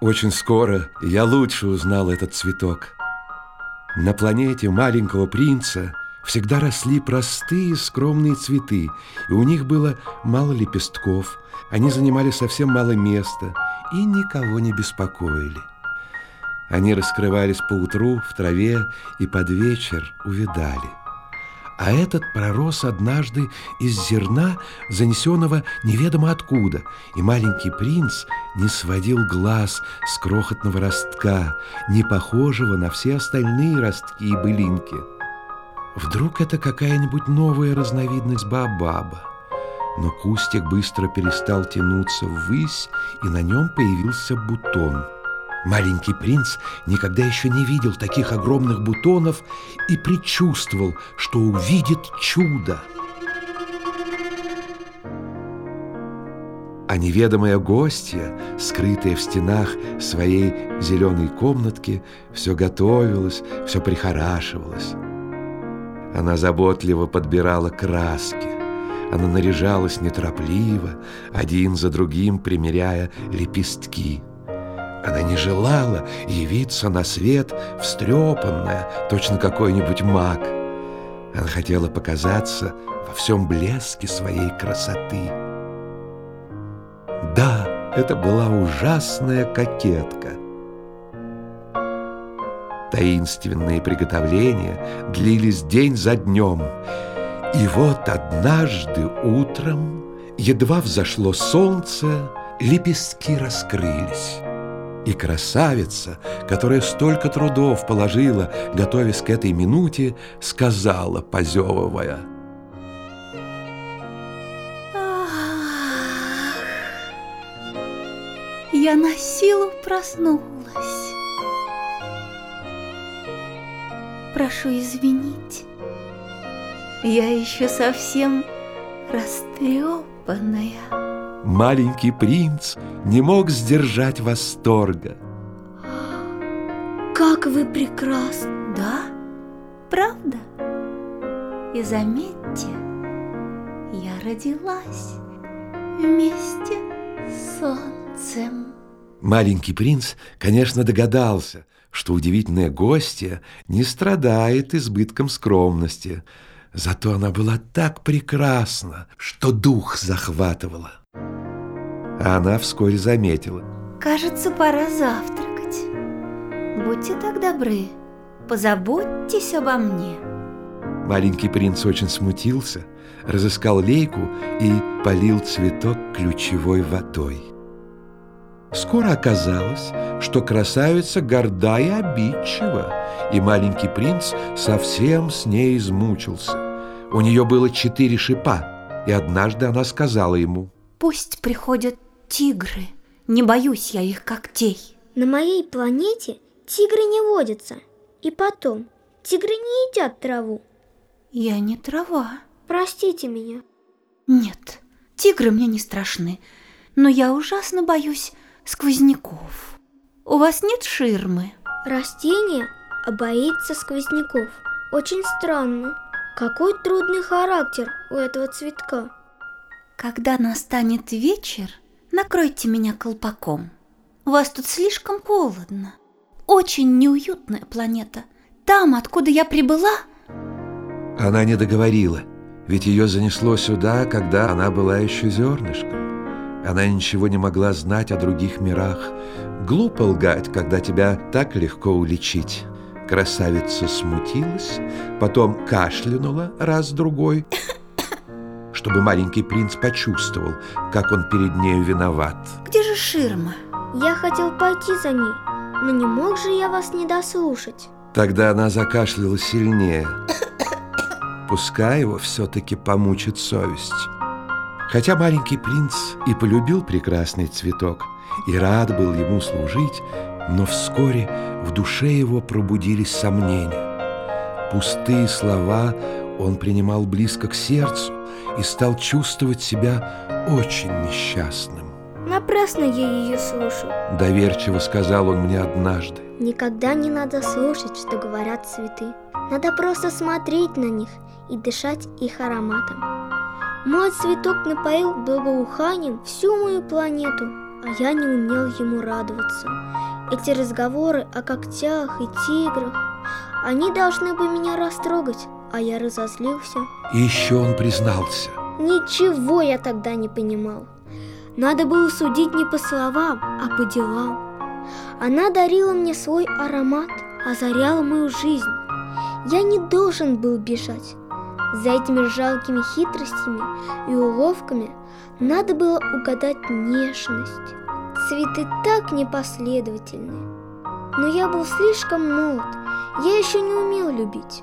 Очень скоро я лучше узнал этот цветок. На планете маленького принца всегда росли простые скромные цветы, и у них было мало лепестков, они занимали совсем мало места и никого не беспокоили. Они раскрывались по утру в траве и под вечер увидали. А этот пророс однажды из зерна, занесенного неведомо откуда, и маленький принц не сводил глаз с крохотного ростка, не похожего на все остальные ростки и былинки. Вдруг это какая-нибудь новая разновидность баобаба. Но кустик быстро перестал тянуться ввысь, и на нем появился бутон – Маленький принц никогда еще не видел таких огромных бутонов и предчувствовал, что увидит чудо. А неведомая гостья, скрытая в стенах своей зеленой комнатки, все готовилась, все прихорашивалась. Она заботливо подбирала краски. Она наряжалась неторопливо, один за другим примеряя лепестки – она не желала явиться на свет встрепанная, точно какой-нибудь маг. Она хотела показаться во всем блеске своей красоты. Да, это была ужасная кокетка. Таинственные приготовления длились день за днем. И вот однажды утром, едва взошло солнце, лепестки раскрылись. И красавица, которая столько трудов положила, готовясь к этой минуте, сказала, позевывая. Я на силу проснулась. Прошу извинить, я еще совсем растрепанная. Маленький принц не мог сдержать восторга. Как вы прекрасны, да? Правда? И заметьте, я родилась вместе с солнцем. Маленький принц, конечно, догадался, что удивительная гостья не страдает избытком скромности, зато она была так прекрасна, что дух захватывала. А она вскоре заметила. Кажется, пора завтракать. Будьте так добры, позаботьтесь обо мне. Маленький принц очень смутился, разыскал лейку и полил цветок ключевой водой. Скоро оказалось, что красавица горда и обидчива, и маленький принц совсем с ней измучился. У нее было четыре шипа, и однажды она сказала ему, «Пусть приходят тигры. Не боюсь я их когтей. На моей планете тигры не водятся. И потом, тигры не едят траву. Я не трава. Простите меня. Нет, тигры мне не страшны, но я ужасно боюсь сквозняков. У вас нет ширмы? Растение боится сквозняков. Очень странно. Какой трудный характер у этого цветка. Когда настанет вечер, накройте меня колпаком. У вас тут слишком холодно. Очень неуютная планета. Там, откуда я прибыла... Она не договорила, ведь ее занесло сюда, когда она была еще зернышком. Она ничего не могла знать о других мирах. Глупо лгать, когда тебя так легко уличить. Красавица смутилась, потом кашлянула раз-другой чтобы маленький принц почувствовал, как он перед нею виноват. Где же ширма? Я хотел пойти за ней, но не мог же я вас не дослушать. Тогда она закашляла сильнее. Пускай его все-таки помучит совесть. Хотя маленький принц и полюбил прекрасный цветок, и рад был ему служить, но вскоре в душе его пробудились сомнения. Пустые слова он принимал близко к сердцу и стал чувствовать себя очень несчастным. Напрасно я ее слушал. Доверчиво сказал он мне однажды. Никогда не надо слушать, что говорят цветы. Надо просто смотреть на них и дышать их ароматом. Мой цветок напоил благоуханием всю мою планету. а я не умел ему радоваться. Эти разговоры о когтях и тиграх, они должны бы меня растрогать, а я разозлился. И еще он признался. Ничего я тогда не понимал. Надо было судить не по словам, а по делам. Она дарила мне свой аромат, озаряла мою жизнь. Я не должен был бежать. За этими жалкими хитростями и уловками надо было угадать нежность. Цветы так непоследовательны. Но я был слишком молод, я еще не умел любить.